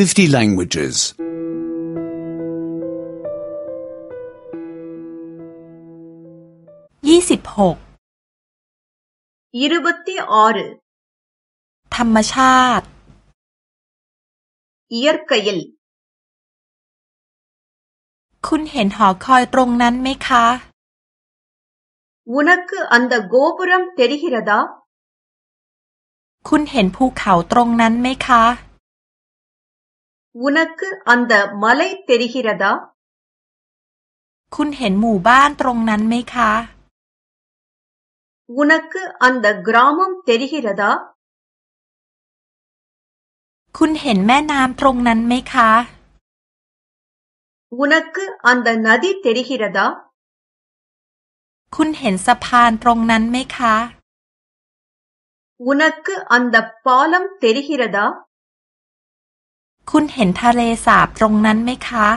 50 languages. 26รบธรรมชาติยี்่ க ை ய คุณเห็นหอคอยตรงนั้นไหมคะ วุนักอันดาโกบร ர ம ் த ริிิி ற த ாคุณเห็นภูเขาตรงนั้นไหมคะ உனக்கு அந்த மலை தெரிகிறதா คุณเห็นหมู่บ้านตรงนั้นไหมคะ உனக்கு அந்த கிராமம் தெரிகிறதா คุณเห็นแม่น้ำตรงนั้นไหมคะ உனக்கு அந்த நதி தெரிகிறதா คุณเห็นสะพานตรงนั้นไหมคะ உனக்கு அந்த பாலம் தெரிகிறதா คุณเห็นทะเลสาบตรงนั้นไหมคะ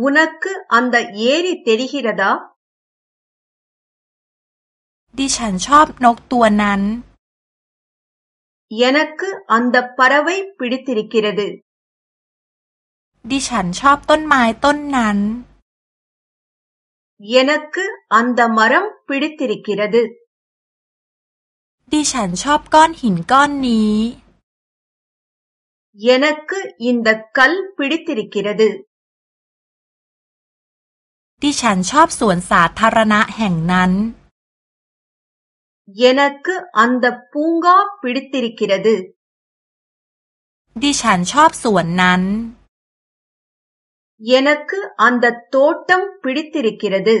วุนักอันดะเยริเตริฮิระดดิฉันชอบนกตัวนั้นยานักอันดะปาราวัยปิดติริกิระดดิฉันชอบต้นไม้ต้นนั้นยานักอันดะมารัมปิดติริกิระดดิฉันชอบก้อนหินก้อนนี้ எனக்கு இந்தக் கல் பிடித்திருக்கிறது ดิฉันชอบสวนสาธารณะแห่งนั้น எனக்கு அந்த பூங்கா பிடித்திருக்கிறது ดิฉันชอบสวนนั้น எனக்கு அந்த தோட்டம் பிடித்திருக்கிறது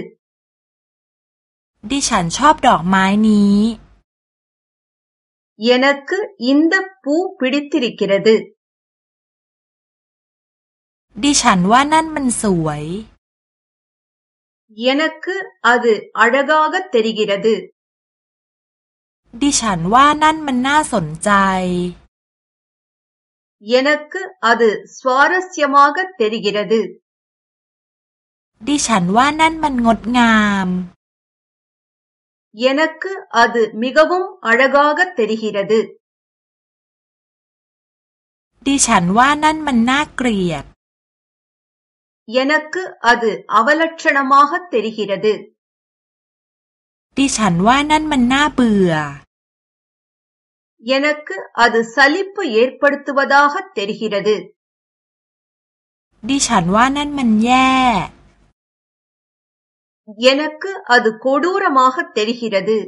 ดิฉันชอบดอกไม้นี้ எனக்கு இந்த பூ பிடித்திருக்கிறது ดิฉันว่านั่นมันสวยเยนักคืออะดอัดกากตริกิรดุดิฉันว่านั่นมันน่าสนใจเยนักคืออะดสวารสยมากตริกิรดุดิฉันว่านั่นมันงดงามเยนักคืออะดมิกบุมอัดกากตริกิรดุดิฉันว่านั่นมันน่าเกลียด எனக்கு அது அவலட்சணமாக தெரிகிறது ดิฉันว่านั่นมันน่าเบื่อ எனக்கு அது சலிப்பு ஏற்படுத்துவதாக தெரிகிறது ดิฉันว่านั่นมันแย่ எனக்கு அது கொடூரமாக தெரிகிறது